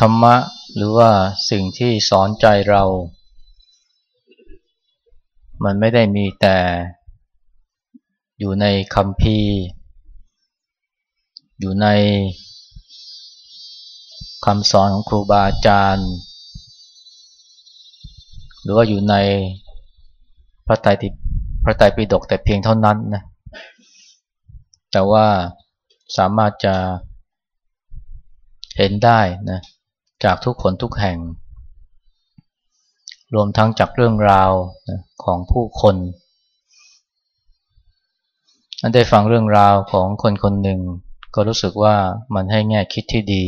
ธรรมะหรือว่าสิ่งที่สอนใจเรา มันไม่ได้มีแต่อยู่ในคำพีอยู่ในคำสอนของครูบาอาจารย์ หรือว่าอยู่ในพระไตรพระไตรปิฎกแต่เพียงเท่านั้นนะแต่ว่าสามารถจะเห็นได้นะ จากทุกคนทุกแห่ง รวมทั้งจากเรื่องราวของผู้คนอันได้ฟังเรื่องราวของคนคนหนึ่ง ก็รู้สึกว่ามันให้แง่คิดที่ดี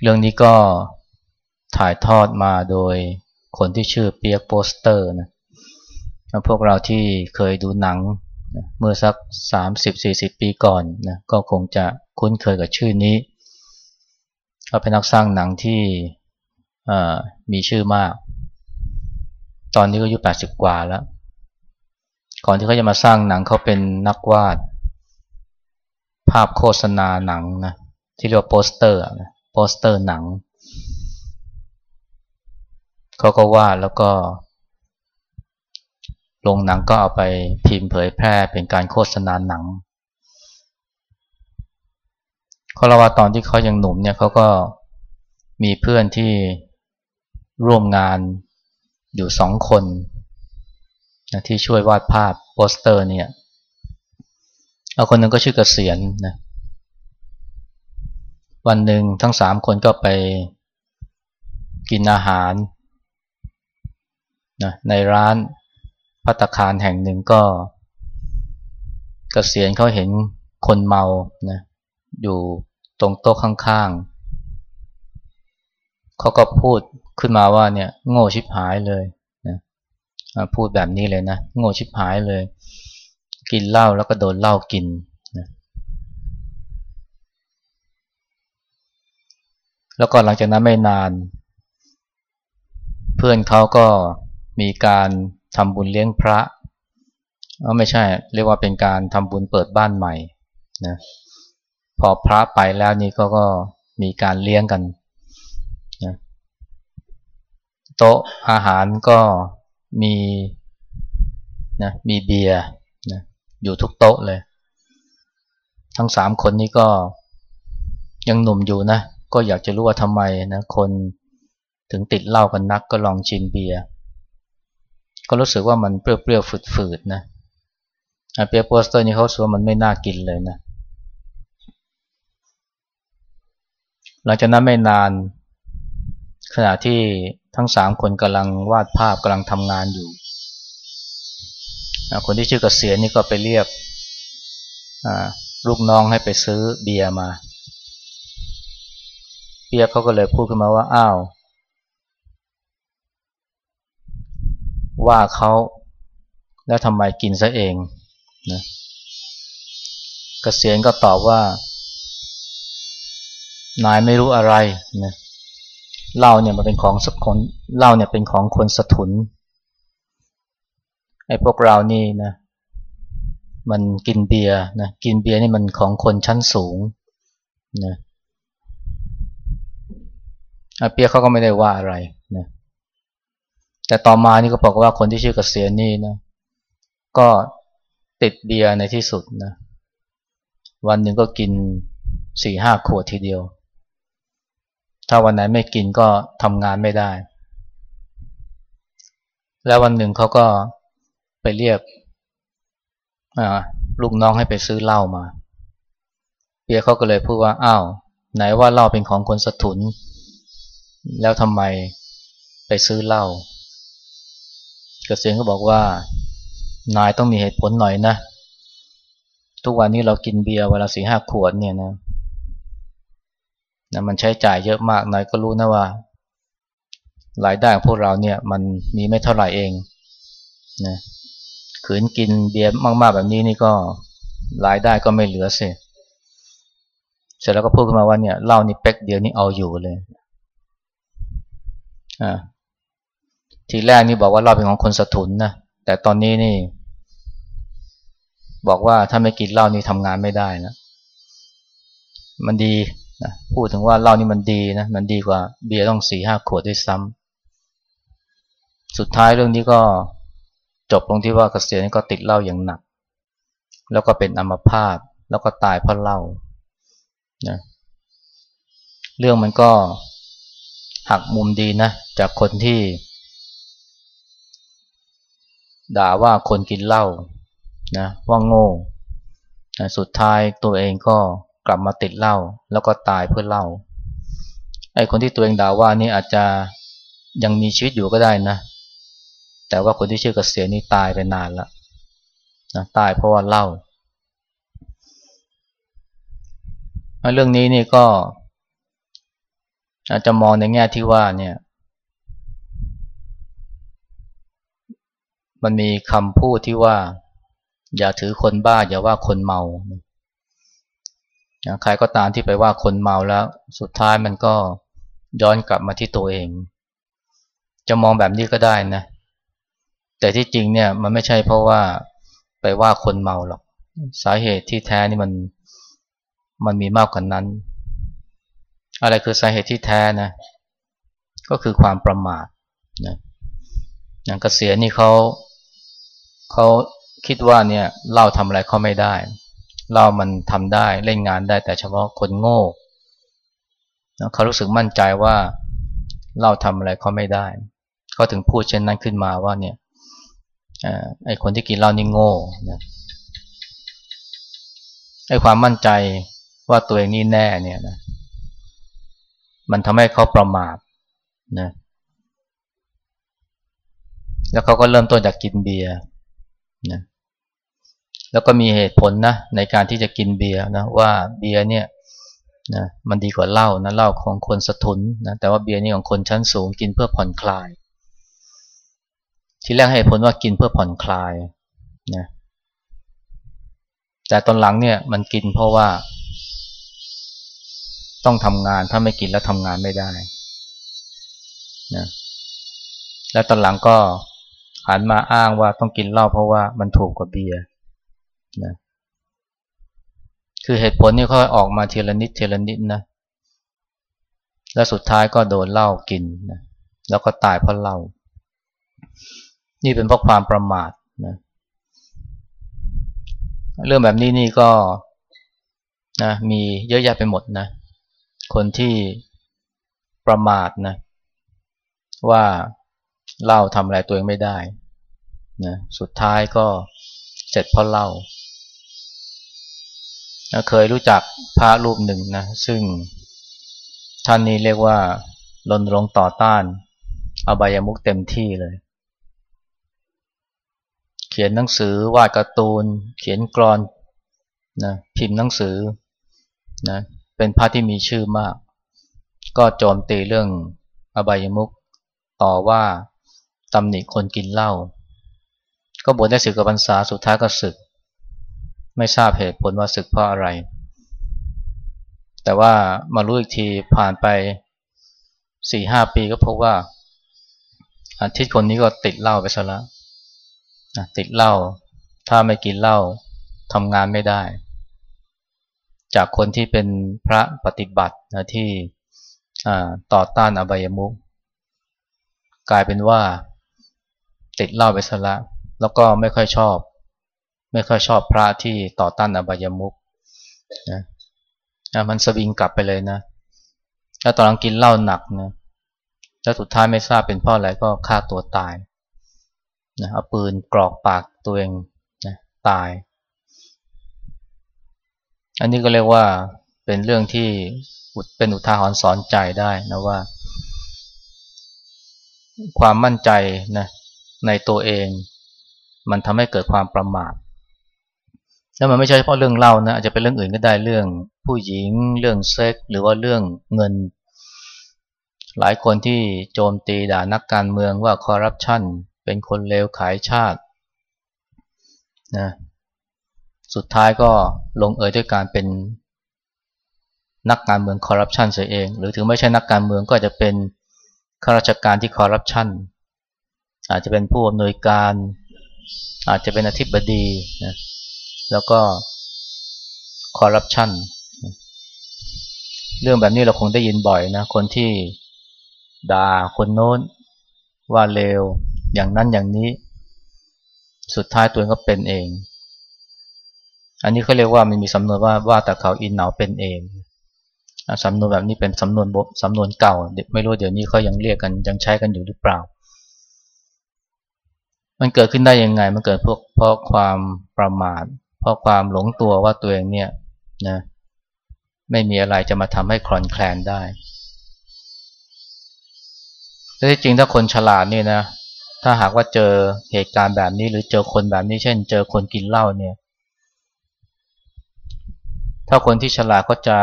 เรื่องนี้ก็ถ่ายทอดมาโดยคนที่ชื่อเปียกโปสเตอร์นะพวกเราที่เคยดูหนังเมื่อสัก 30-40 ปีก่อนนะก็คงจะคุ้นเคยกับชื่อนี้ เขาเป็นนักสร้างหนังที่มีชื่อมาก ตอนนี้ก็อายุ80 กว่าแล้ว ก่อนที่เขาจะมาสร้างหนังเขาเป็นนักวาด ภาพโฆษณาหนังนะที่เรียกว่าโปสเตอร์โปสเตอร์หนัง เขาก็วาดแล้วก็ลงหนังก็เอาไปพิมพ์เผยแพร่เป็นการโฆษณาหนัง เขาเล่าว่าตอนที่เขายังหนุ่มเนี่ยเขาก็มีเพื่อนที่ร่วมงานอยู่สองคนนะที่ช่วยวาดภาพโปสเตอร์เนี่ยเอาคนหนึ่งก็ชื่อเกษียณนะวันหนึ่งทั้งสามคนก็ไปกินอาหารนะในร้านพัตคารแห่งหนึ่งก็กเกษียณเขาเห็นคนเมานะอยู่ ตรงโต๊ะข้างๆ เขาก็พูดขึ้นมาว่าเนี่ยโง่ชิบหายเลยนะพูดแบบนี้เลยนะ โง่ชิบหายเลย กินเหล้าแล้วก็โดนเหล้ากินนะแล้วก็หลังจากนั้นไม่นาน เพื่อนเขาก็มีการทำบุญเลี้ยงพระก็ไม่ใช่ เรียกว่าเป็นการทำบุญเปิดบ้านใหม่นะ พอพระไปแล้วนี่ก็ก็มีการเลี้ยงกันนะโต๊ะอาหารก็มีนะมีเบียร์นะอยู่ทุกโต๊ะเลย ทั้งสามคนนี้ก็ยังหนุ่มอยู่นะ ก็อยากจะรู้ว่าทำไมนะคนถึงติดเหล้ากันนักก็ลองชิมเบียร์ก็รู้สึกว่ามันเปรี้ยวๆฝืดๆนะเบียร์ Foster นี่เขารู้สึกว่ามันไม่น่ากินเลยนะ หลังจากนั้นไม่นาน ขณะที่ทั้งสามคนกำลังวาดภาพกำลังทำงานอยู่คนที่ชื่อกเกษียณนี่ก็ไปเรียกลูกน้องให้ไปซื้อเบียร์มาเบียร์เขาก็เลยพูดขึ้นมาว่าอ้าวว่าเขาแล้วทำไมกินซะเองนะกะเกษียณก็ตอบว่า นายไม่รู้อะไรนะเล้าเนี่ยมันเป็นของสักคนเล้าเนี่ยเป็นของคนสถุนไอ้พวกเรานี่นะมันกินเบียร์นะกินเบียร์นี่มันของคนชั้นสูงนะอาเปียเขาก็ไม่ได้ว่าอะไรนะแต่ต่อมานี่ก็บอกว่าคนที่ชื่อกเกษียณนี่นะก็ติดเบียร์ในที่สุดนะวันหนึ่งก็กินสี่ห้าขวดทีเดียว ถ้าวันไหนไม่กินก็ทำงานไม่ได้ แล้ววันหนึ่งเขาก็ไปเรียกลูกน้องให้ไปซื้อเหล้ามาเบียร์เขาก็เลยพูดว่าอ้าวไหนว่าเหล้าเป็นของคนสถุน แล้วทำไมไปซื้อเหล้าเกษียณก็บอกว่านายต้องมีเหตุผลหน่อยนะ ทุกวันนี้เรากินเบียร์เวลาสี่ห้าขวดเนี่ยนะ นะมันใช้จ่ายเยอะมากนายก็รู้นะว่ารายได้ของพวกเราเนี่ยมันมีไม่เท่าไหร่เองนะขืนกินเบียร์มาก ๆ แบบนี้นี่ก็รายได้ก็ไม่เหลือสียเสร็จแล้วก็พูดขึ้นมาว่าเนี่ยเหล้านี่เป๊กเดียวนี่เอาอยู่เลยอ่าทีแรกนี่บอกว่าเหล้าเป็นของคนสถุนนะแต่ตอนนี้นี่ บอกว่าถ้าไม่กินเหล้านี่ทำงานไม่ได้นะมันดี นะพูดถึงว่าเหล้านี่มันดีนะมันดีกว่าเบียร์ต้องสี่ห้าขวดด้วยซ้ำสุดท้ายเรื่องนี้ก็จบลงที่ว่าเกษียณก็ติดเหล้าอย่างหนัก แล้วก็เป็นอัมพาตแล้วก็ตายเพราะเหล้านะเรื่องมันก็หักมุมดีนะจากคนที่ ด่าว่าคนกินเหล้านะว่าโง่นะสุดท้ายตัวเองก็ กลับมาติดเหล้าแล้วก็ตายเพื่อเหล้าไอ้คนที่ตัวเองด่าว่านี่อาจจะยังมีชีวิตอยู่ก็ได้นะ แต่ว่าคนที่ชื่อกเกษียณนี่ตายไปนานแล้วนะตายเพราะว่าเหล้าเรื่องนี้นี่ก็อาจจะมองในแง่ที่ว่าเนี่ย มันมีคำพูดที่ว่า อย่าถือคนบ้า อย่าว่าคนเมา ใครก็ตามที่ไปว่าคนเมาแล้ว สุดท้ายมันก็ย้อนกลับมาที่ตัวเอง จะมองแบบนี้ก็ได้นะ แต่ที่จริงเนี่ยมันไม่ใช่เพราะว่าไปว่าคนเมาหรอก สาเหตุที่แท้นี่มันมันมีมากกว่านนั้น อะไรคือสาเหตุที่แท้นะ ก็คือความประมาทนะอย่างเกษียณนี่เขาเขาคิดว่าเนี่ยเราทำอะไรเขาไม่ได้ เรามันทำได้เล่นงานได้แต่เฉพาะคนโง่เขารู้สึกมั่นใจว่าเราทำอะไรเขาไม่ได้เขาถึงพูดเช่นนั้นขึ้นมาว่าเนี่ยไอ้คนที่กินเหล้านี่โง่นะไอ้ความมั่นใจว่าตัวเองนี่แน่เนี่ยนะมันทำให้เขาประมาทนะแล้วเขาก็เริ่มต้นจากกินเบียร์นะ แล้วก็มีเหตุผลนะในการที่จะกินเบียร์นะว่าเบียร์เนี่ยนะมันดีกว่าเหล้านะเหล้าของคนสะทุนนะแต่ว่าเบียร์นี่ของคนชั้นสูงกินเพื่อผ่อนคลาย ที่แรกให้ผลว่ากินเพื่อผ่อนคลายนะแต่ตอนหลังเนี่ยมันกินเพราะว่า ต้องทำงานถ้าไม่กินแล้วทำงานไม่ได้นะแล้วตอนหลังก็หันมาอ้างว่าต้องกินเหล้าเพราะว่ามันถูกกว่าเบียร์ นะคือเหตุผลนี่เขาออกมาทีละนิดทีละนิดนะแล้วสุดท้ายก็โดนเหล้ากินนะแล้วก็ตายเพราะเหล้านี่เป็นเพราะความประมาทนะเรื่องแบบนี้นี่ก็นะมีเยอะแยะไปหมดนะ คนที่ประมาทนะ ว่าเหล่าทำอะไรตัวเองไม่ได้นะสุดท้ายก็เสร็จเพราะเหล่า เคยรู้จักพระรูปหนึ่งนะซึ่งท่านนี้เรียกว่ารนรงต่อต้านอบายมุกเต็มที่เลย เขียนหนังสือวาดการ์ตูน เขียนกรอนนะพิมพ์หนังสือนะเป็นพระที่มีชื่อมาก ก็โจมตีเรื่องอบายมุกต่อว่าตำหนิคนกินเหล้าก็บวชได้สึกกับพรรษาสุดท้ายก็สึก ไม่ทราบเหตุผลว่าสึกเพราะอะไร แต่ว่ามารู้อีกทีผ่านไปสี่ห้าปีก็พบว่า อาทิตย์คนนี้ก็ติดเหล้าไปซะแล้วติดเหล้าถ้าไม่กินเหล้าทำงานไม่ได้ จากคนที่เป็นพระปฏิบัตินะที่ต่อต้านอบายมุกกลายเป็นว่า ติดเหล้าไปซะละแล้วก็ไม่ค่อยชอบ ไม่ค่อยชอบพระที่ต่อต้านอบายมุกนะมันสวิงกลับไปเลยนะแล้วตอนหลังกินเหล้าหนักนะแล้วสุดท้ายไม่ทราบเป็นเพราะอะไรก็ฆ่าตัวตายนะเอาปืนกรอกปากตัวเองนะตาย อันนี้ก็เรียกว่าเป็นเรื่องที่เป็นอุทาหรณ์สอนใจได้นะว่า ความมั่นใจนะในตัวเอง มันทำให้เกิดความประมาท แล้วมันไม่ใช่เฉพาะเรื่องเล่านะอาจจะเป็นเรื่องอื่นก็ได้เรื่องผู้หญิง เรื่องเซ็กหรือว่าเรื่องเงิน หลายคนที่โจมตีด่านักการเมืองว่าคอร์รัปชันเป็นคนเลวขายชาตินะสุดท้ายก็ลงเอยด้วยการเป็นนักการเมืองคอร์รัปชันเสียเอง หรือถึงไม่ใช่นักการเมืองก็จะเป็นข้าราชการที่คอร์รัปชันอาจจะเป็นผู้อำนวยการ อาจจะเป็นอธิบดีนะ แล้วก็คอร์รัปชันเรื่องแบบนี้เราคงได้ยินบ่อยนะ คนที่ด่าคนโน้นว่าเลวอย่างนั้นอย่างนี้ สุดท้ายตัวเองก็เป็นเอง อันนี้เขาเรียกว่ามันมีสำนวนว่าว่าแต่เขาอินเหนาเป็นเองสำนวนแบบนี้เป็นสำนวนบสำนวนเก่าไม่รู้เดี๋ยวนี้เขายังเรียกกันยังใช้กันอยู่หรือเปล่า มันเกิดขึ้นได้ยังไง มันเกิดพวกเพราะความประมาท ราะความหลงตัวว่าตัวเองเนี่ยนะไม่มีอะไรจะมาทำให้คลอนแคลนได้แต่ที่จริงถ้าคนฉลาดนี่นะ ถ้าหากว่าเจอเหตุการณ์แบบนี้ หรือเจอคนแบบนี้เช่น เจอคนกินเหล้าเนี่ย ถ้าคนที่ฉลาดก็จะ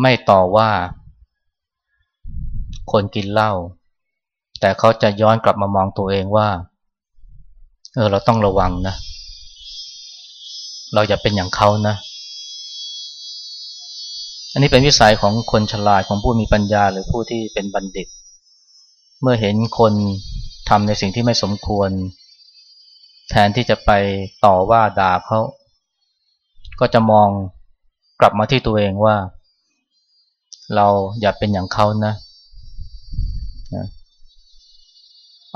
ไม่ต่อว่า คนกินเหล้าแต่เขาจะย้อนกลับมามองตัวเองว่า เออเราต้องระวังนะ เราอย่าเป็นอย่างเขานะ อันนี้เป็นวิสัยของคนฉลาดของผู้มีปัญญาหรือผู้ที่เป็นบัณฑิต เมื่อเห็นคนทำในสิ่งที่ไม่สมควร แทนที่จะไปต่อว่าด่าเขาก็จะมองกลับมาที่ตัวเองว่า เราอย่าเป็นอย่างเขานะ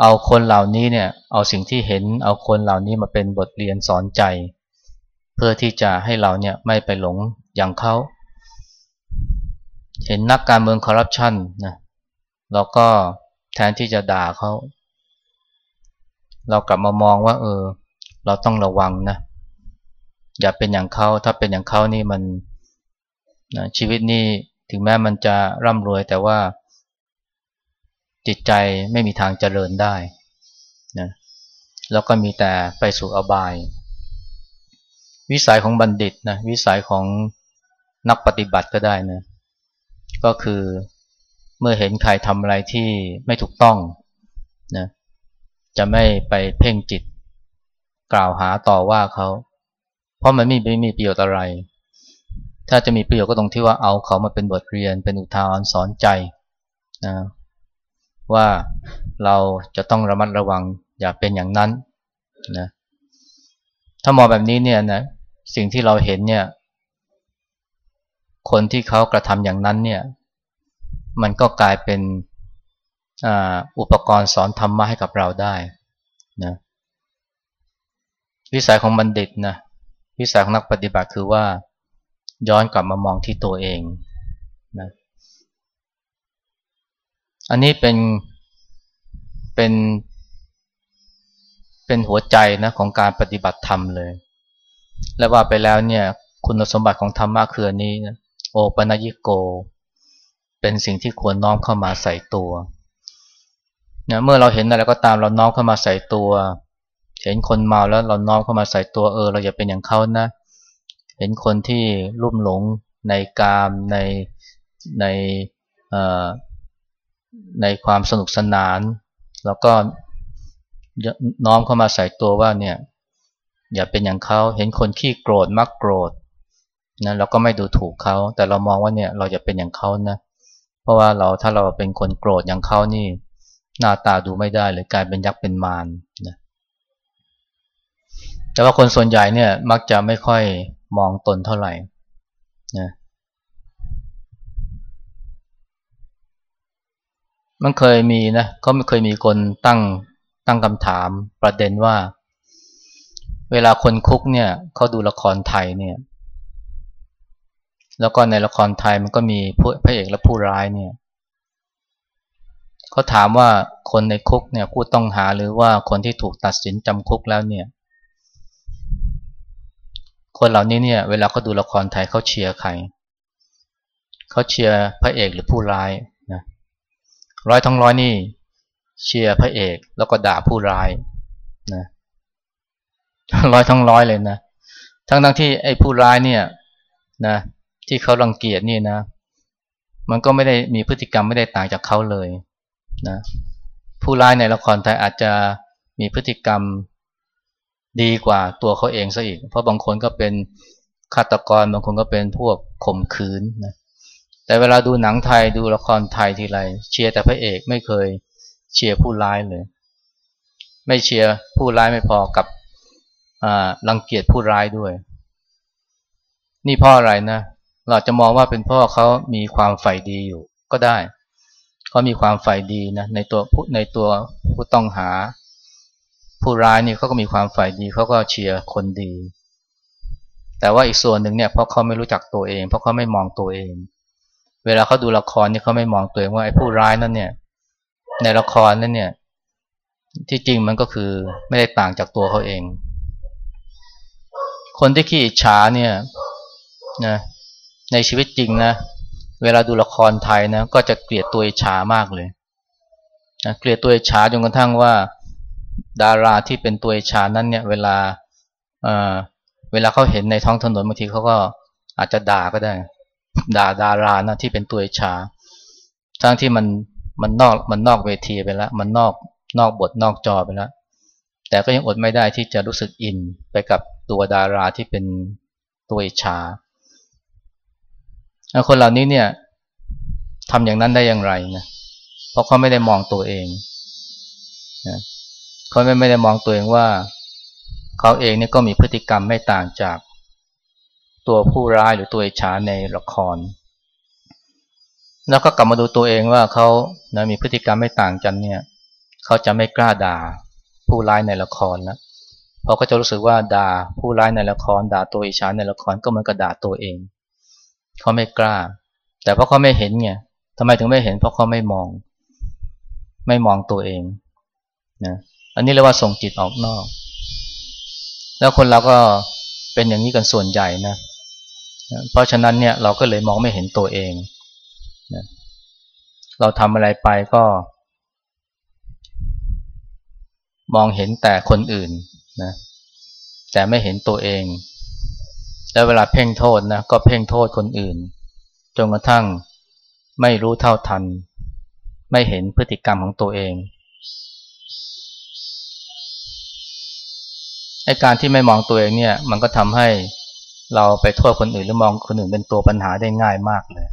เอาคนเหล่านี้เนี่ย เอาสิ่งที่เห็น เอาคนเหล่านี้มาเป็นบทเรียนสอนใจ เพื่อที่จะให้เราเนี่ยไม่ไปหลงอย่างเขา เห็นนักการเมืองคอร์รัปชันนะเราก็แทนที่จะด่าเขา เรากลับมามองว่า เออ เราต้องระวังนะอย่าเป็นอย่างเขาถ้าเป็นอย่างเขานี่มันนะชีวิตนี่ถึงแม้มันจะร่ำรวยแต่ว่าจิตใจไม่มีทางเจริญได้นะแล้วก็มีแต่ไปสู่อบาย วิสัยของบัณฑิตนะวิสัยของนักปฏิบัติก็ได้นะก็คือเมื่อเห็นใครทำอะไรที่ไม่ถูกต้องนะจะไม่ไปเพ่งจิต กล่าวหาต่อว่าเขา เพราะมันไม่ไม่มีประโยชน์อะไร ถ้าจะมีประโยชน์ก็ตรงที่ว่าเอาเขามาเป็นบทเรียนเป็นอุทาหรณ์สอนใจนะว่าเราจะต้องระมัดระวังอย่าเป็นอย่างนั้นนะถ้ามองแบบนี้เนี่ยนะ สิ่งที่เราเห็นเนี่ย คนที่เขากระทำอย่างนั้นเนี่ย มันก็กลายเป็นอุปกรณ์สอนธรรมะให้กับเราได้นะวิสัยของบัณฑิตนะวิสัยของนักปฏิบัติคือว่าย้อนกลับมามองที่ตัวเองนะอันนี้เป็นเป็นเป็นหัวใจนะของการปฏิบัติธรรมเลย และว่าไปแล้วเนี่ยคุณสมบัติของธรรมะคืออันนี้นะโอปัญิโก เป็นสิ่งที่ควรน้อมเข้ามาใส่ตัวเนีเมื่อเราเห็นอะไรก็ตามเราน้อมเข้ามาใส่ตัว เห็นคนเมาแล้วเราน้อมเข้ามาใส่ตัวเออ เราอย่าเป็นอย่างเขานะ เห็นคนที่ลุ่มหลงในกามในในในความสนุกสนาน แล้วก็น้อมเข้ามาใส่ตัวว่าเนี่ย อย่าเป็นอย่างเขาเห็นคนขี้โกรธมักโกรธนะเราก็ไม่ดูถูกเขา แต่เรามองว่าเนี่ยเราจะเป็นอย่างเขานะ เพราะว่าเราถ้าเราเป็นคนโกรธอย่างเขานี่ หน้าตาดูไม่ได้เลยกลายเป็นยักษ์เป็นมารนะแต่ว่าคนส่วนใหญ่เนี่ยมักจะไม่ค่อยมองตนเท่าไหร่นะมันเคยมีนะเขาไม่เคยมีคนตั้งตั้งคำถามประเด็นว่า เวลาคนคุกเนี่ยเขาดูละครไทยเนี่ย แล้วก็ในละครไทยมันก็มีพระเอกและผู้ร้ายเนี่ยเขาถามว่าคนในคุกเนี่ยผู้ต้องหาหรือว่าคนที่ถูกตัดสินจำคุกแล้วเนี่ย คนเหล่านี้เนี่ยเวลาเขาดูละครไทยเขาเชียร์ใครเขาเชียร์พระเอกหรือผู้ร้ายนะร้อยทั้งร้อยนี่เชียร์พระเอกแล้วก็ด่าผู้ร้ายนะ ร้อยทั้งร้อยเลยนะ ทั้งทั้งที่ไอ้ผู้ร้ายเนี่ยนะ ที่เขารังเกียจนี่นะ มันก็ไม่ได้มีพฤติกรรมไม่ได้ต่างจากเขาเลยนะ ผู้ร้ายในละครไทยอาจจะมีพฤติกรรมดีกว่าตัวเขาเองซะอีก เพราะบางคนก็เป็นฆาตกรบางคนก็เป็นพวกข่มขืนนะ แต่เวลาดูหนังไทยดูละครไทยทีไรเชียร์แต่พระเอกไม่เคยเชียร์ผู้ร้ายเลย ไม่เชียร์ผู้ร้ายไม่พอกับ รังเกียจผู้ร้ายด้วย นี่เพราะอะไรนะเราจะมองว่าเป็นพราะเขามีความใฝ่ดีอยู่ก็ได้เขามีความใฝ่ดีนะในตัวผู้ในตัวผู้ต้องหา ผู้ร้ายนี่เขาก็มีความใฝ่ดีเขาก็เชียร์คนดี แต่ว่าอีกส่วนหนึ่งเนี่ยเพราะเขาไม่รู้จักตัวเอง เพราะเขาไม่มองตัวเอง เวลาเขาดูละครนี่เขาไม่มองตัวเองว่าไอ้ผู้ร้ายนั่นเนี่ย ในละครนั่นเนี่ย ที่จริงมันก็คือไม่ได้ต่างจากตัวเขาเอง คนที่ขี้อิจฉาเนี่ยนะในชีวิตจริงนะ เวลาดูละครไทยนะก็จะเกลียดตัวอิจฉามากเลยนะเกลียดตัวอิจฉาจนกระทั่งว่า ดาราที่เป็นตัวอิจฉานั้นเนี่ย เวลาเอ่อเวลาเขาเห็นในท้องถนนบางทีเขาก็อาจจะด่าก็ได้ ด่าดารานะที่เป็นตัวอิจฉาทั้งที่มันมันนอกมันนอกเวทีไปแล้ว มันนอกนอกบทนอกจอไปแล้ว แต่ก็ยังอดไม่ได้ที่จะรู้สึกอินไปกับตัวดาราที่เป็นตัวอิจฉาคนเหล่านี้เนี่ยทำอย่างนั้นได้อย่างไรนะเพราะเขาไม่ได้มองตัวเองนะเขาไม่ไม่ได้มองตัวเองว่า เขาเองเนี่ยก็มีพฤติกรรมไม่ต่างจากตัวผู้ร้ายหรือตัวอิจฉาในละคร แล้วก็กลับมาดูตัวเองว่าเขานะมีพฤติกรรมไม่ต่างกันเนี่ย เขาจะไม่กล้าด่า ผู้ร้ายในละครแล้วเพราะเขาจะรู้สึกว่าด่าผู้ร้ายในละคร ด่าตัวอิจฉาในละครก็เหมือนกับด่าตัวเองเขาไม่กล้า แต่เพราะเขาไม่เห็นไงทำไมถึงไม่เห็นเพราะเขาไม่มอง ไม่มองตัวเองนะอันนี้เรียกว่าส่งจิตออกนอก แล้วคนเราก็เป็นอย่างนี้กันส่วนใหญ่นะเพราะฉะนั้นเนี่ยเราก็เลยมองไม่เห็นตัวเองนะเราทำอะไรไปก็ มองเห็นแต่คนอื่นนะแต่ไม่เห็นตัวเอง แล้วเวลาเพ่งโทษนะก็เพ่งโทษคนอื่น จนกระทั่งไม่รู้เท่าทัน ไม่เห็นพฤติกรรมของตัวเองไอการที่ไม่มองตัวเองเนี่ย มันก็ทำให้เราไปโทษคนอื่นหรือมองคนอื่นเป็นตัวปัญหาได้ง่ายมากเลย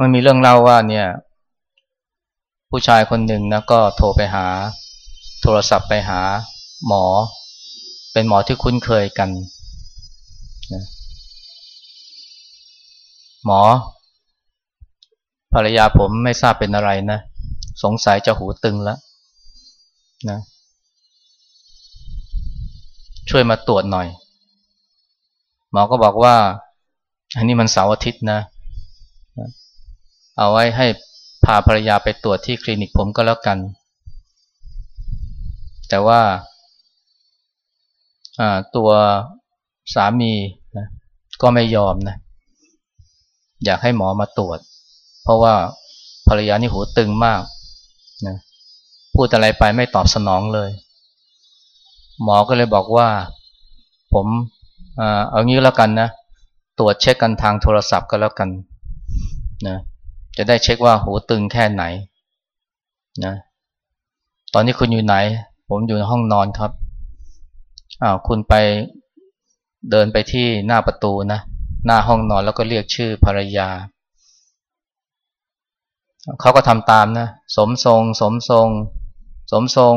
มันมีเรื่องเล่าว่าเนี่ย ผู้ชายคนหนึ่งนะก็โทรไปหา โทรศัพท์ไปหาหมอ เป็นหมอที่คุ้นเคยกัน หมอ ภรรยาผมไม่ทราบเป็นอะไรนะ สงสัยจะหูตึงแล้วนะช่วยมาตรวจหน่อย หมอก็บอกว่า อันนี้มันเสาร์อาทิตย์นะ เอาไว้ให้ พาภรรยาไปตรวจที่คลินิกผมก็แล้วกัน แต่ว่าตัวสามีนะก็ไม่ยอมนะอยากให้หมอมาตรวจ เพราะว่าภรรยานี่หูตึงมากนะพูดอะไรไปไม่ตอบสนองเลย หมอก็เลยบอกว่า ผมเอางี้แล้วกันนะตรวจเช็คกันทางโทรศัพท์ก็แล้วกันนะ จะได้เช็คว่าหูตึงแค่ไหนนะตอนนี้คุณอยู่ไหน ผมอยู่ในห้องนอนครับอ้าวคุณไปเดินไปที่หน้าประตูนะ หน้าห้องนอนแล้วก็เรียกชื่อภรรยา เขาก็ทำตามนะ สมทรง สมทรง สมทรง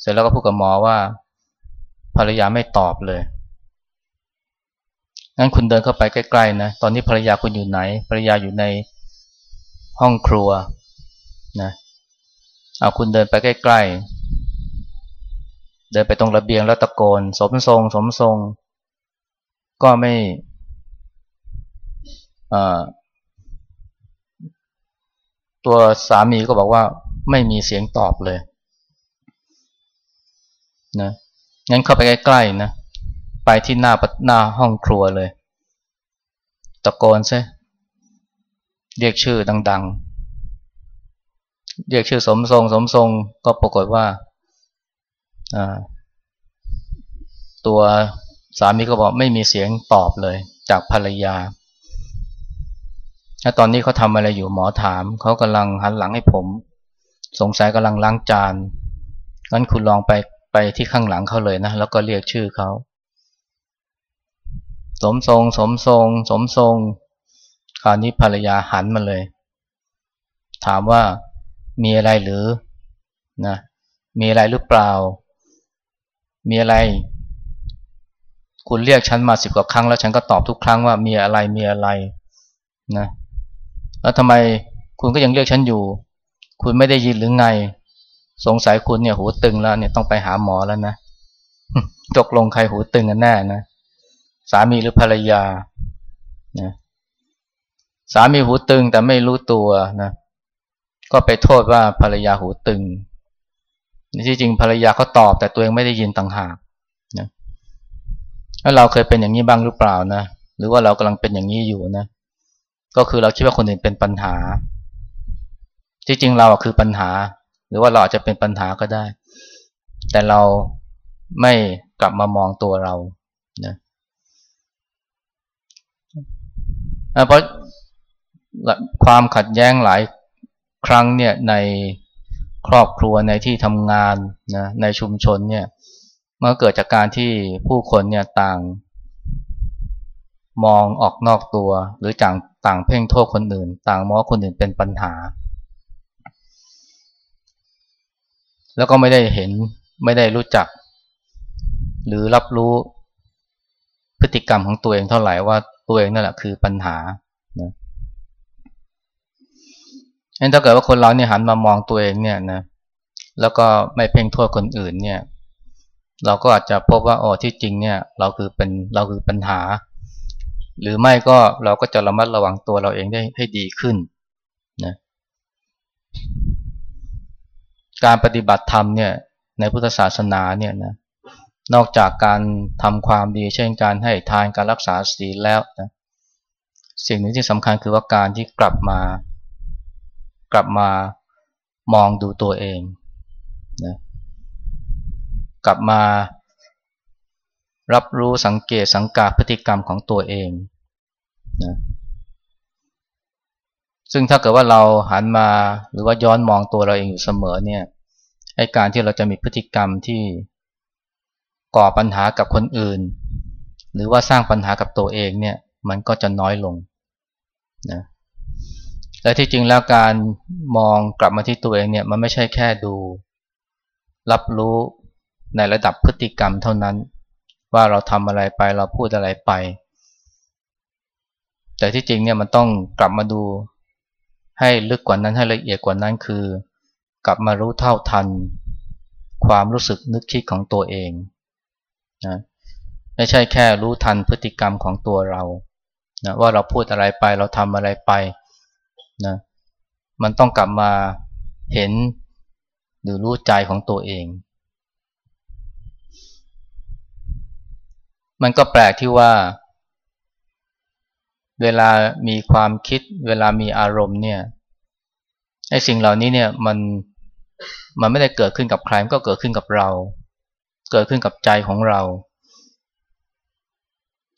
เสร็จแล้วก็พูดกับหมอว่า ภรรยาไม่ตอบเลย งั้นคุณเดินเข้าไปใกล้ๆนะ ตอนนี้ภรรยาคุณอยู่ไหน ภรรยาอยู่ในห้องครัวนะ เอาคุณเดินไปใกล้ๆ เดินไปตรงระเบียงแล้วตะโกน สมทรง สมทรง ก็ไม่ตัวสามีก็บอกว่าไม่มีเสียงตอบเลยนะงั้นเข้าไปใกล้ๆนะ ไปที่หน้าหน้าห้องครัวเลย ตะโกนซะเรียกชื่อดัง ๆ เรียกชื่อสมทรง สมทรงก็ปรากฏว่าตัวสามีก็บอกไม่มีเสียงตอบเลยจากภรรยาแล้วตอนนี้เขาทำอะไรอยู่หมอถาม เขากำลังหันหลังให้ผม สงสัยกำลังล้างจานงั้นคุณลองไปไปที่ข้างหลังเขาเลยนะ แล้วก็เรียกชื่อเขา สมทรง สมทรง สมทรง คราวนี้ภรรยาหันมาเลย ถามว่ามีอะไรหรือนะมีอะไรหรือเปล่า มีอะไร คุณเรียกฉันมาสิบกว่าครั้งแล้วฉันก็ตอบทุกครั้งว่ามีอะไรมีอะไรนะแล้วทำไมคุณก็ยังเรียกฉันอยู่ คุณไม่ได้ยินหรือไง สงสัยคุณเนี่ยหูตึงแล้วเนี่ยต้องไปหาหมอแล้วนะตกลงใครหูตึงกันแน่นะ สามีหรือภรรยานะสามีหูตึงแต่ไม่รู้ตัวนะก็ไปโทษว่าภรรยาหูตึงที่จริงภรรยาเขาตอบ แต่ตัวเองไม่ได้ยินต่างหากนะแล้วเราเคยเป็นอย่างนี้บ้างหรือเปล่านะหรือว่าเรากำลังเป็นอย่างนี้อยู่นะก็คือเราคิดว่าคนอื่นเป็นปัญหา ที่จริงเราคือปัญหา หรือว่าเราอาจจะเป็นปัญหาก็ได้ แต่เราไม่กลับมามองตัวเรานะเเพราะความขัดแย้งหลายครั้งเนี่ยในครอบครัวในที่ทำงานนะในชุมชนเนี่ยมันเกิดจากการที่ผู้คนเนี่ยต่าง มองออกนอกตัว หรือต่างต่างเพ่งโทษคนอื่น ต่างมองคนอื่นเป็นปัญหา แล้วก็ไม่ได้เห็นไม่ได้รู้จัก หรือรับรู้พฤติกรรมของตัวเองเท่าไหร่ว่า ตัวเองนั่นแหละคือปัญหานะงั้นถ้าเกิดว่าคนเราเนี่ยหันมามองตัวเองเนี่ยนะแล้วก็ไม่เพ่งโทษคนอื่นเนี่ย เราก็อาจจะพบว่าอ๋อที่จริงเนี่ย เราคือเป็นเราคือปัญหา หรือไม่ก็เราก็จะระมัดระวังตัวเราเองได้ให้ดีขึ้นนะการปฏิบัติธรรมเนี่ยในพุทธศาสนาเนี่ยนะ นอกจากการทำความดี เช่นการให้ทานการรักษาศีลแล้วนะสิ่งหนึ่งที่สำคัญคือว่าการที่กลับมา กลับมามองดูตัวเองนะกลับมา รับรู้สังเกตสังกาพฤติกรรมของตัวเองนะซึ่งถ้าเกิดว่าเราหันมาหรือว่าย้อนมองตัวเราเองอยู่เสมอเนี่ยไอการที่เราจะมีพฤติกรรมที่ ก่อปัญหากับคนอื่น หรือว่าสร้างปัญหากับตัวเองเนี่ยมันก็จะน้อยลงนะและที่จริงแล้วการมองกลับมาที่ตัวเองเนี่ยมันไม่ใช่แค่ดู รับรู้ในระดับพฤติกรรมเท่านั้น ว่าเราทำอะไรไปเราพูดอะไรไป แต่ที่จริงเนี่ยมันต้องกลับมาดูให้ลึกกว่านั้นให้ละเอียดกว่านั้นคือ กลับมารู้เท่าทัน ความรู้สึกนึกคิดของตัวเอง นะไม่ใช่แค่รู้ทันพฤติกรรมของตัวเรานะว่าเราพูดอะไรไปเราทำอะไรไปนะมันต้องกลับมาเห็นหรือรู้ใจของตัวเอง มันก็แปลกที่ว่า เวลามีความคิด เวลามีอารมณ์เนี่ยไอ้สิ่งเหล่านี้เนี่ยมันมันไม่ได้เกิดขึ้นกับใครมันก็เกิดขึ้นกับเรา เกิดขึ้นกับใจของเรา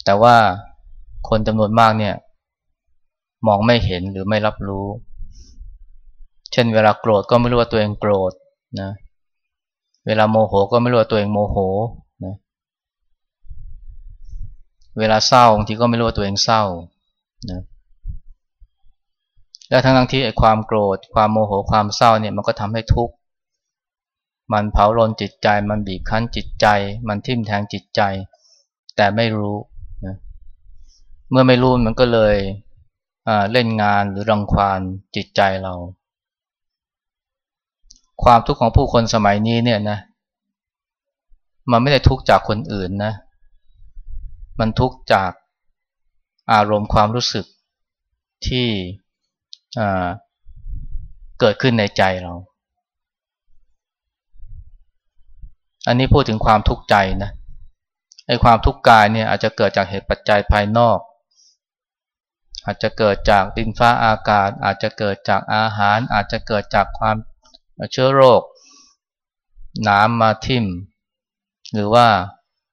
แต่ว่าคนจำนวนมากเนี่ย มองไม่เห็นหรือไม่รับรู้ เช่นเวลาโกรธก็ไม่รู้ว่าตัวเองโกรธนะเวลาโมโหก็ไม่รู้ว่าตัวเองโมโหนะเวลาเศร้าบางทีก็ไม่รู้ว่าตัวเองเศร้านะและทั้งทั้งที่ไอ้ความโกรธ ความโมโหความเศร้าเนี่ยมันก็ทำให้ทุกข์ มันเผาลนจิตใจ มันบีบคั้นจิตใจ มันทิ่มแทงจิตใจ แต่ไม่รู้นะเมื่อไม่รู้มันก็เลยเล่นงานหรือรังควานจิตใจเรา ความทุกข์ของผู้คนสมัยนี้เนี่ยนะ มันไม่ได้ทุกข์จากคนอื่นนะ มันทุกข์จากอารมณ์ความรู้สึกที่เกิดขึ้นในใจเรา อันนี้พูดถึงความทุกข์ใจนะไอ้ความทุกข์กายเนี่ยอาจจะเกิดจากเหตุปัจจัยภายนอก อาจจะเกิดจากดินฟ้าอากาศ อาจจะเกิดจากอาหาร อาจจะเกิดจากความเชื้อโรคน้ำมาทิ่ม หรือว่า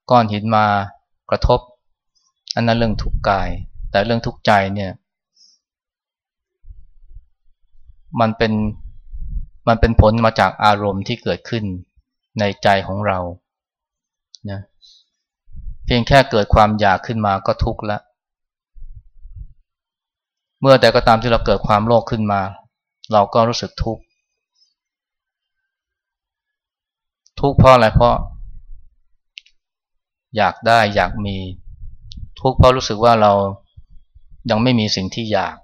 ก้อนหินมากระทบ อันนั้นเรื่องทุกข์กาย แต่เรื่องทุกข์ใจเนี่ยมันเป็นมันเป็นผลมาจากอารมณ์ที่เกิดขึ้น ในใจของเรานะเพียงแค่เกิดความอยากขึ้นมาก็ทุกข์ล้วเมื่อแต่ก็ตามที่เราเกิดความโลภขึ้นมา เราก็รู้สึกทุกข์ ทุกข์เพราะอะไรเพราะ อยากได้อยากมี ทุกข์เพราะรู้สึกว่าเรายังไม่มีสิ่งที่อยาก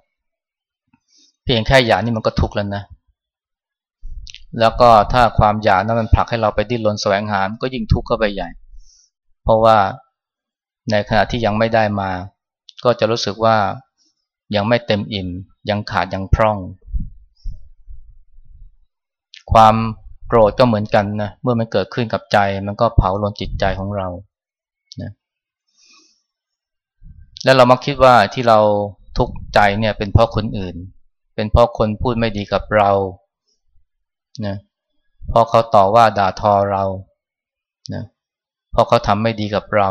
เพียงแค่อยากนี่มันก็ทุกข์แล้วนะ แล้วก็ถ้าความอยากนั้นมันผลักให้เราไปดิ้นรนแสวงหาก็ยิ่งทุกข์เข้าไปใหญ่ เพราะว่าในขณะที่ยังไม่ได้มา ก็จะรู้สึกว่ายังไม่เต็มอิ่ม ยังขาดยังพร่อง ความโกรธก็เหมือนกันนะเมื่อมันเกิดขึ้นกับใจ มันก็เผาลนจิตใจของเรานะแล้วเรามักคิดว่าที่เราทุกข์ใจเนี่ยเป็นเพราะคนอื่น เป็นเพราะคนพูดไม่ดีกับเรา นะเพราะเขาต่อว่าด่าทอเรานะเพราะเขาทำไม่ดีกับเรา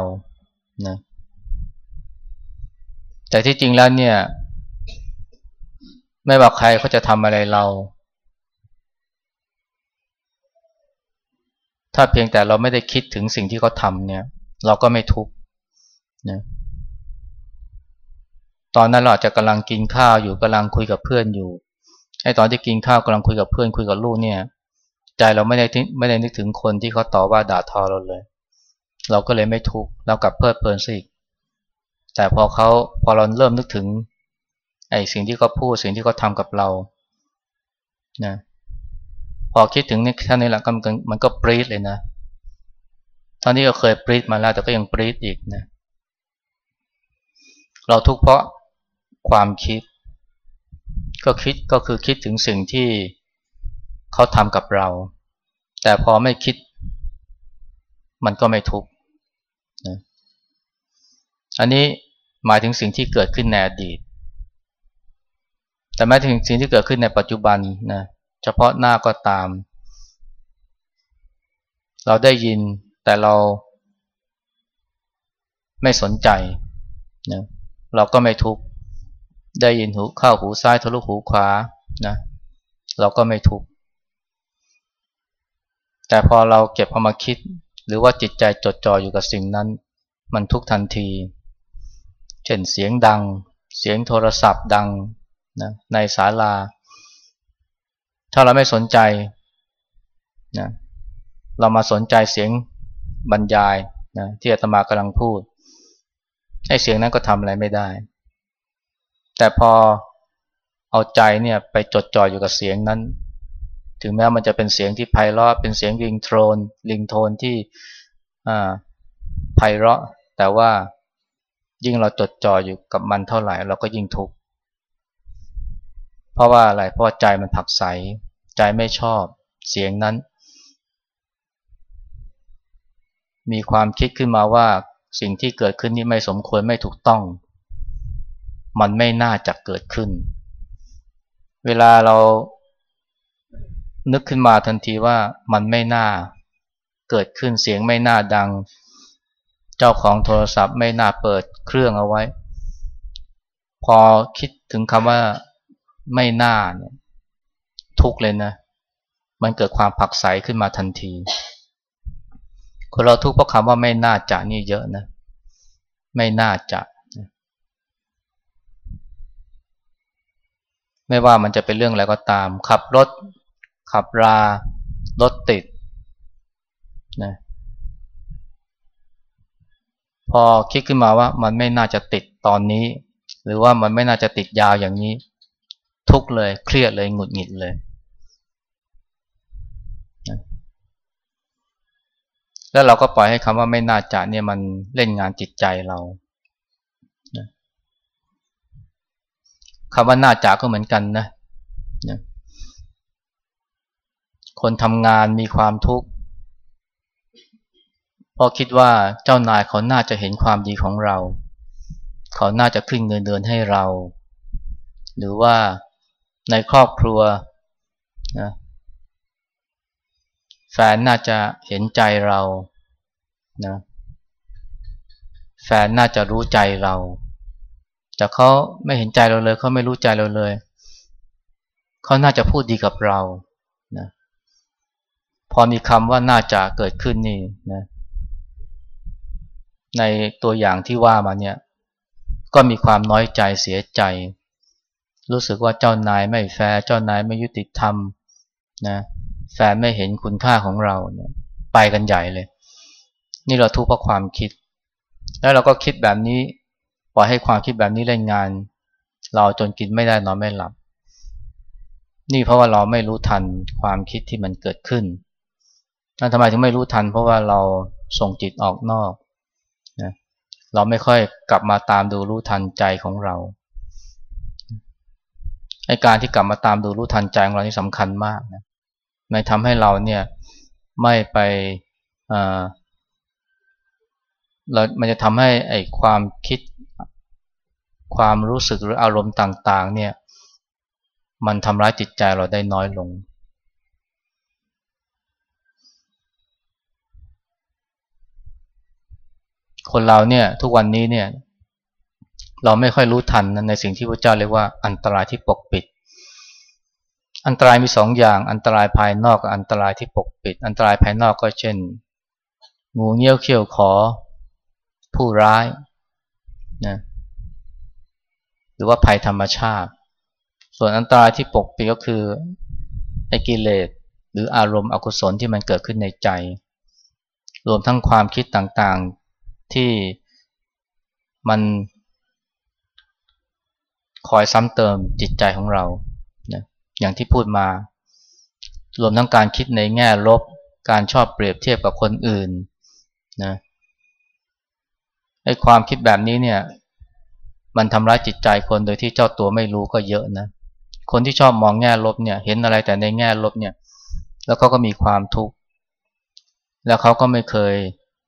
นะแต่ที่จริงแล้วเนี่ย ไม่ว่าใครเขาจะทำอะไรเรา ถ้าเพียงแต่เราไม่ได้คิดถึงสิ่งที่เขาทำเนี่ย เราก็ไม่ทุกข์นะตอนนั้นเราอาจจะกำลังกินข้าวอยู่กำลังคุยกับเพื่อนอยู่ ไอ้ตอนที่กินข้าวกำลังคุยกับเพื่อนคุยกับลูกเนี่ย ใจเราไม่ได้ไม่ได้นึกถึงคนที่เขาต่อว่าด่าทอเราเลย เราก็เลยไม่ทุกข์เรากลับเพลิดเพลินซะอีกแต่พอเขาพอเราเริ่มนึกถึงไอ้สิ่งที่เขาพูดสิ่งที่เขาทากับเรานะพอคิดถึงนี่แค่นี้แหละก็มันมันก็ปรี๊ดเลยนะ ตอนนี้เราเคยปรี๊ดมาแล้วแต่ก็ยังปรี๊ดอีกนะเราทุกข์เพราะความคิด ก็คิดก็คือคิดถึงสิ่งที่เขาทำกับเรา แต่พอไม่คิดมันก็ไม่ทุกข์อันนี้หมายถึงสิ่งที่เกิดขึ้นในอดีต แต่แม้ถึงสิ่งที่เกิดขึ้นในปัจจุบันนะเฉพาะหน้าก็ตาม เราได้ยินแต่เราไม่สนใจนะเราก็ไม่ทุกข์ ได้ยินหูเข้าหูซ้ายทะลุหูขวานะเราก็ไม่ทุกข์แต่พอเราเก็บเอามาคิด หรือว่าจิตใจจดจ่ออยู่กับสิ่งนั้น มันทุกทันที เช่นเสียงดัง เสียงโทรศัพท์ดังนะในศาลา ถ้าเราไม่สนใจนะเรามาสนใจเสียงบรรยายนะที่อาตมากำลังพูดไอ้เสียงนั้นก็ทำอะไรไม่ได้ แต่พอเอาใจเนี่ยไปจดจ่ออยู่กับเสียงนั้น ถึงแม้มันจะเป็นเสียงที่ไพเราะเป็นเสียงลิงโทนลิงโทนที่ไพเราะ แต่ว่ายิ่งเราจดจ่ออยู่กับมันเท่าไหร่ เราก็ยิ่งทุกข์เพราะว่าอะไรเพราะใจมันผักใสใจไม่ชอบเสียงนั้น มีความคิดขึ้นมาว่าสิ่งที่เกิดขึ้นนี้ไม่สมควรไม่ถูกต้อง มันไม่น่าจะเกิดขึ้น เวลาเรานึกขึ้นมาทันทีว่ามันไม่น่าเกิดขึ้นเสียงไม่น่าดัง เจ้าของโทรศัพท์ไม่น่าเปิดเครื่องเอาไว้ พอคิดถึงคำว่าไม่น่าเนี่ยทุกเลยนะ มันเกิดความผักใสขึ้นมาทันที คนเราทุกเพราะคำว่าไม่น่าจะนี่เยอะนะ ไม่น่าจะ ไม่ว่ามันจะเป็นเรื่องอะไรก็ตาม ขับรถ ขับรารถติดนะพอคิดขึ้นมาว่ามันไม่น่าจะติดตอนนี้ หรือว่ามันไม่น่าจะติดยาวอย่างนี้ ทุกเลยเครียดเลยหงุดหงิดเลยแล้วเราก็ปล่อยให้คำว่าไม่น่าจะเนี่ยมันเล่นงานจิตใจเรา คำว่าหน่าจะก็เหมือนกันนะคนทำงานมีความทุกข์พราะคิดว่าเจ้านายเขาน่าจะเห็นความดีของเรา เขาน่าจะขึ้นเงินเดือนให้เรา หรือว่าในครอบครัวนะแฟนน่าจะเห็นใจเรานะแฟนน่าจะรู้ใจเรา แต่เขาไม่เห็นใจเราเลยเขาไม่รู้ใจเราเลยเขาน่าจะพูดดีกับเรานะพอมีคำว่าน่าจะเกิดขึ้นนี่นะในตัวอย่างที่ว่ามาเนี่ย ก็มีความน้อยใจเสียใจ รู้สึกว่าเจ้านายไม่แฟร์เจ้านายไม่ยุติธรรมนะแฟนไม่เห็นคุณค่าของเราเนี่ยไปกันใหญ่เลย นี่เราทุกข์เพราะความคิด แล้วเราก็คิดแบบนี้ ล่อยให้ความคิดแบบนี้เล่นงาน เราจนกินไม่ได้นอนไม่หลับ นี่เพราะว่าเราไม่รู้ทันความคิดที่มันเกิดขึ้นทำไมถึงไม่รู้ทัน เพราะว่าเราส่งจิตออกนอกนะเราไม่ค่อยกลับมาตามดูรู้ทันใจของเราไอการที่กลับมาตามดูรู้ทันใจของเรานี่สำคัญมากนะมันทำให้เราเนี่ยไม่ไปเรามันจะทำให้ไอความคิด ความรู้สึกหรืออารมณ์ต่างๆ เนี่ย มันทำร้ายจิตใจเราได้น้อยลง คนเราเนี่ยทุกวันนี้เนี่ย เราไม่ค่อยรู้ทันในสิ่งที่พระเจ้าเรียกว่าอันตรายที่ปกปิด อันตรายมีสองอย่าง อันตรายภายนอกกับอันตรายที่ปกปิด อันตรายภายนอกก็เช่นงูเงี้ยวเขี้ยวขอ ผู้ร้ายนะ หรือว่าภัยธรรมชาติ ส่วนอันตรายที่ปกปิดก็คือไอ้กิเลสหรืออารมณ์อกุศลที่มันเกิดขึ้นในใจ รวมทั้งความคิดต่างๆที่มันคอยซ้ำเติมจิตใจของเรานะอย่างที่พูดมา รวมทั้งการคิดในแง่ลบ การชอบเปรียบเทียบกับคนอื่นนะไอ้ความคิดแบบนี้เนี่ย มันทำร้ายจิตใจคนโดยที่เจ้าตัวไม่รู้ก็เยอะนะ คนที่ชอบมองแง่ลบเนี่ย เห็นอะไรแต่ในแง่ลบเนี่ย แล้วเขาก็มีความทุกข์ แล้วเขาก็ไม่เคย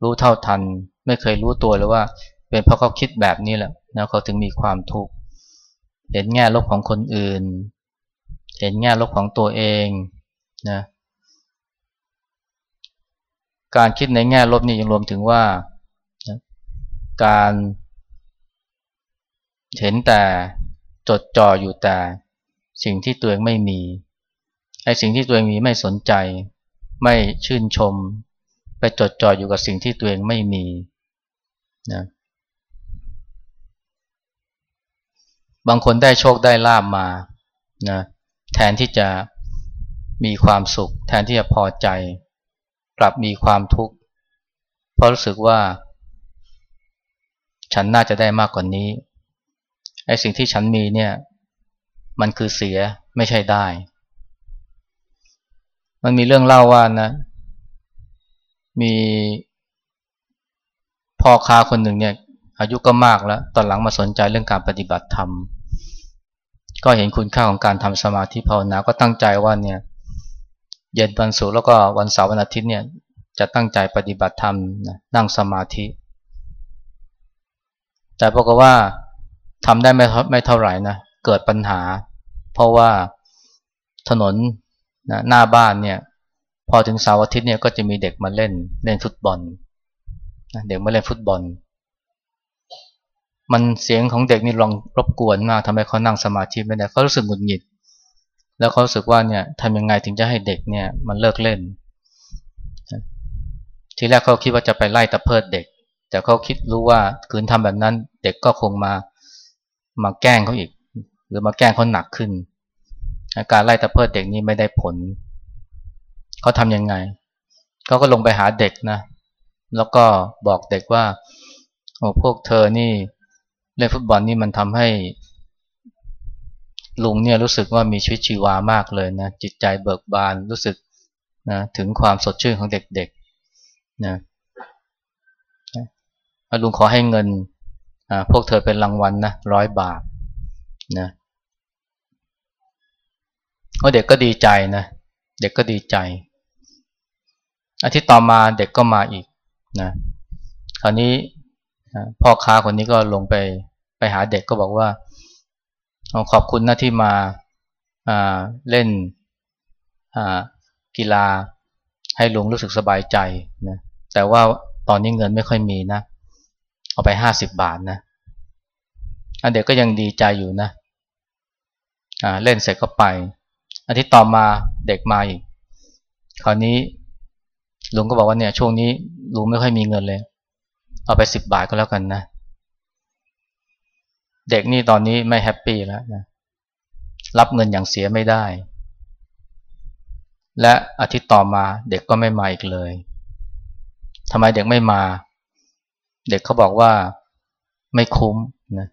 รู้เท่าทัน ไม่เคยรู้ตัวเลยว่า เป็นเพราะเขาคิดแบบนี้แหละนะเขาถึงมีความทุกข์ เห็นแง่ลบของคนอื่น เห็นแง่ลบของตัวเองนะ การคิดในแง่ลบนี่ยังรวมถึงว่าการ เห็นแต่จดจ่ออยู่แต่สิ่งที่ตัวเองไม่มีไอ้สิ่งที่ตัวเองมีไม่สนใจ ไม่ชื่นชม ไปจดจ่ออยู่กับสิ่งที่ตัวเองไม่มีนะบางคนได้โชคได้ลาบมานะแทนที่จะมีความสุข แทนที่จะพอใจ กลับมีความทุกข์เพราะรู้สึกว่า ฉันน่าจะได้มากกว่านี้ ไอ้สิ่งที่ฉันมีเนี่ย มันคือเสียไม่ใช่ได้ มันมีเรื่องเล่าว่านะ มีพ่อค้าคนหนึ่งเนี่ย อายุก็มากแล้ว ตอนหลังมาสนใจเรื่องการปฏิบัติธรรม ก็เห็นคุณค่าของการทำสมาธิภาวนา ก็ตั้งใจว่าเนี่ย เย็นวันศุกร์แล้วก็วันเสาร์วันอาทิตย์เนี่ย จะตั้งใจปฏิบัติธรรมนั่งสมาธิ แต่ปรากฏว่า ทำได้ไม่ไม่เท่าไหร่นะเกิดปัญหา เพราะว่าถนนนะหน้าบ้านเนี่ย พอถึงเสาร์อาทิตย์เนี่ยก็จะมีเด็กมาเล่นเล่นฟุตบอลเด็กมาเล่นฟุตบอล มันเสียงของเด็กนี่ลองรบกวนมากทำให้เขานั่งสมาธิไม่ได้เขารู้สึกหงุดหงิด แล้วเขารู้สึกว่าเนี่ยทำยังไงถึงจะให้เด็กเนี่ยมันเลิกเล่น ทีแรกเขาคิดว่าจะไปไล่ตะเพิดเด็ก แต่เขาคิดรู้ว่าคืนทำแบบนั้น เด็กก็คงมา มาแกล้งเขาอีก หรือมาแกล้งเขาหนักขึ้น การไล่ตะเพิดเด็กนี่ไม่ได้ผล เขาทำยังไง เขาก็ลงไปหาเด็กนะ แล้วก็บอกเด็กว่าโอ้พวกเธอนี่เล่นฟุตบอลนี่มันทำให้ลุงเนี่ยรู้สึกว่ามีชีวิตชีวามากเลยนะ จิตใจเบิกบานรู้สึกนะถึงความสดชื่นของเด็กๆนะลุงขอให้เงิน พวกเธอเป็นรางวัลนะร้อยบาทนะเด็กก็ดีใจนะเด็กก็ดีใจ อาทิตย์ต่อมาเด็กก็มาอีกนะคราวนี้พ่อค้าคนนี้ก็ลงไปไปหาเด็กก็บอกว่าขอบคุณนะที่มาเล่นกีฬาให้ลุงรู้สึกสบายใจนะแต่ว่าตอนนี้เงินไม่ค่อยมีนะ เอาไปห้าสิบบาทนะเด็กก็ยังดีใจอยู่นะเล่นเสร็จก็ไป อาทิตย์ต่อมาเด็กมาอีก คราวนี้ลุงก็บอกว่าเนี่ยช่วงนี้ลุงไม่ค่อยมีเงินเลย เอาไปสิบบาทก็แล้วกันนะ เด็กนี่ตอนนี้ไม่แฮปปี้แล้วนะรับเงินอย่างเสียไม่ได้ และอาทิตย์ต่อมาเด็กก็ไม่มาอีกเลยทำไมเด็กไม่มา เด็กเขาบอกว่าไม่คุ้มนะ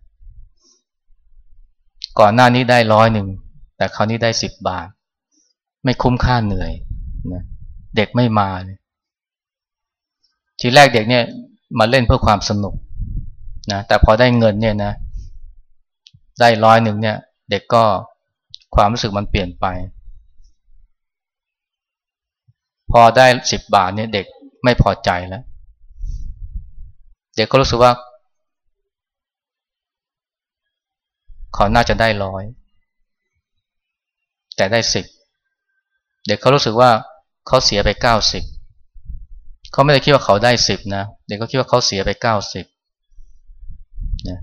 ก่อนหน้านี้ได้ร้อยหนึ่งแต่คราวนี้ได้สิบบาท ไม่คุ้มค่าเหนื่อยนะเด็กไม่มาเลยทีแรกเด็กเนี่ยมาเล่นเพื่อความสนุกนะแต่พอได้เงินเนี่ยนะ ได้ร้อยหนึ่งเนี่ย เด็กก็ความรู้สึกมันเปลี่ยนไป พอได้สิบบาทเนี่ยเด็กไม่พอใจแล้ว เด็กก็รู้สึกว่าเขาน่าจะได้ร้อยแต่ได้สิบเด็กเขารู้สึกว่าเขาเสียไปเก้าสิบเขาไม่ได้คิดว่าเขาได้สิบนะเด็กก็คิดว่าเขาเสียไปเก้าสิบนะ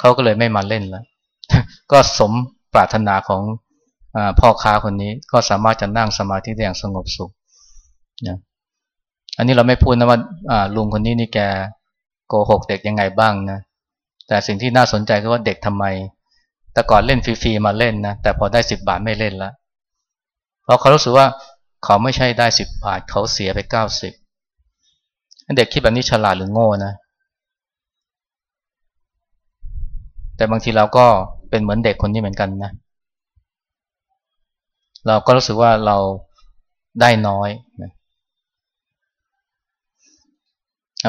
เขาก็เลยไม่มาเล่นแล้วก็สมปรารถนาของอพ่อค้าคนนี้ก็สามารถจะนั่งสมาธิได้อย่างสงบสุขนะ อันนี้เราไม่พูดนะว่าลุงคนนี้นี่แกโกหกเด็กยังไงบ้างนะแต่สิ่งที่น่าสนใจคือว่าเด็กทำไม แต่ก่อนเล่นฟรีๆมาเล่นนะแต่พอได้สิบบาทไม่เล่นล้วเพราะเขารู้สึกว่าเขาไม่ใช่ได้สิบบาท เขาเสียไปเก้าสิบเด็กคิดแบบนี้ฉลาดหรือโง่นะ แต่บางทีเราก็เป็นเหมือนเด็กคนนี้เหมือนกันนะ เราก็รู้สึกว่าเราได้น้อยนะ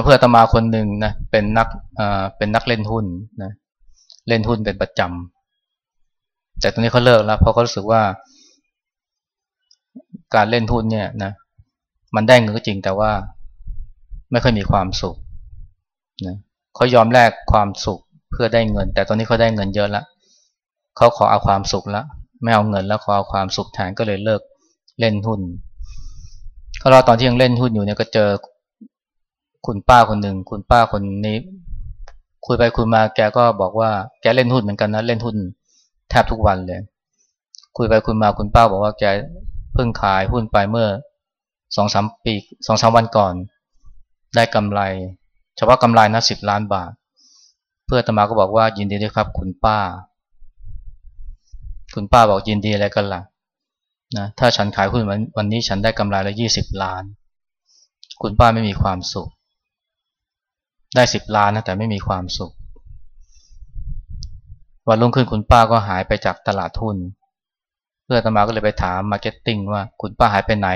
เพื่อตมาคนหนึ่งนะเป็นนักเป็นนักเล่นหุ้นนะเล่นหุ้นเป็นประจำแต่ตอนนี้เขาเลิกแล้วเพราะเขารู้สึกว่า การเล่นหุ้นเนี่ยนะมันได้เงินก็จริงแต่ว่า ไม่ค่อยมีความสุขนะเขายอมแลกความสุขเพื่อได้เงิน แต่ตอนนี้เขาได้เงินเยอะแล้วเขาขอเอาความสุขล้วไม่เอาเงินแล้วขอเอาความสุขแทนก็เลยเลิกเล่นหุ้นเขาเราตอนที่ยังเล่นหุ้นอยู่เนี่ยก็เจอ คุณป้าคนหนึ่ง คุณป้าคนนี้ คุยไปคุยมาแกก็บอกว่าแกเล่นหุ้นเหมือนกันนะเล่นหุ้นแทบทุกวันเลย คุยไปคุยมาคุณป้าบอกว่าแกเพิ่งขายหุ้นไปเมื่อสองสามปีสองสามวันก่อน ได้กำไร เฉพาะกำไรนะสิบล้านบาท เพื่อตมาก็บอกว่ายินดีด้วยครับ คุณป้า คุณป้าบอกยินดีอะไรกันล่ะนะถ้าฉันขายหุ้นวันวันนี้ฉันได้กำไรล้วยี่สิบล้าน คุณป้าไม่มีความสุข ได้สิบล้านนะแต่ไม่มีความสุข วันรุ่งขึ้นคุณป้าก็หายไปจากตลาดทุน เพื่อนอาตมาก็เลยไปถาม marketing ว่าคุณป้าหายไปไหน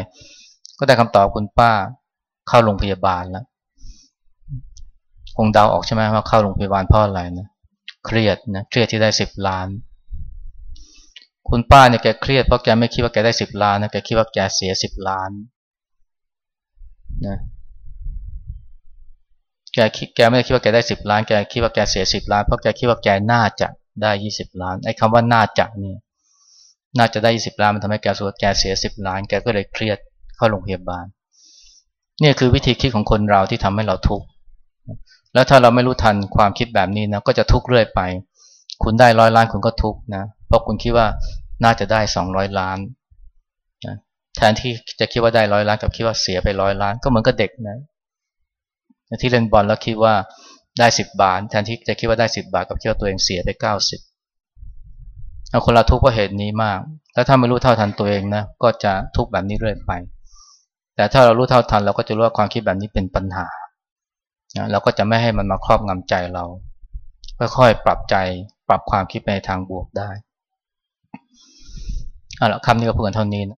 ก็ได้คำตอบคุณป้าเข้าโรงพยาบาลแล้วคงเดาออกใช่ไหมว่าเข้าโรงพยาบาลเพราะอะไรนะเครียดนะเครียดที่ได้สิบล้าน คุณป้าเนี่ยแกเครียดเพราะแกไม่คิดว่าแกได้สิบล้านนะแกคิดว่าแกเสียสิบล้านนะ แกคิดแกไม่ได้คิดว่าแกได้สิบล้าน แกคิดว่าแกเสียสิบล้านเพราะแกคิดว่าแกน่าจะได้ยี่สิบล้านไอ้คำว่าน่าจะเนี่ยน่าจะได้ยี่สิบล้านมันทำให้แกสุดแกเสียสิบล้าน แกก็เลยเครียดเข้าโรงพยาบาลนี่คือวิธีคิดของคนเราที่ทำให้เราทุกข์แล้วถ้าเราไม่รู้ทันความคิดแบบนี้นะก็จะทุกข์เรื่อยไป คุณได้ร้อยล้านคุณก็ทุกข์นะเพราะคุณคิดว่าน่าจะได้สองร้อยล้านนะแทนที่จะคิดว่าได้ร้อยล้านกับคิดว่าเสียไปร้อยล้าน ก็เหมือนกับเด็กนะ ที่เล่นบอลแล้วคิดว่าได้สิบบาท แทนที่จะคิดว่าได้สิบบาทกับคิดว่าตัวเองเสียไปเก้าสิบคนเราทุกข์เพราะเหตุนี้มาก แล้วถ้าไม่รู้เท่าทันตัวเองนะก็จะทุกข์แบบนี้เรื่อยไป แต่ถ้าเรารู้เท่าทันเราก็จะรู้ว่าความคิดแบบนี้เป็นปัญหาเราก็จะไม่ให้มันมาครอบงำใจเราค่อยๆปรับใจปรับความคิดไปในทางบวกได้เอาละคำนี้ก็เพื่อนเท่านี้นะ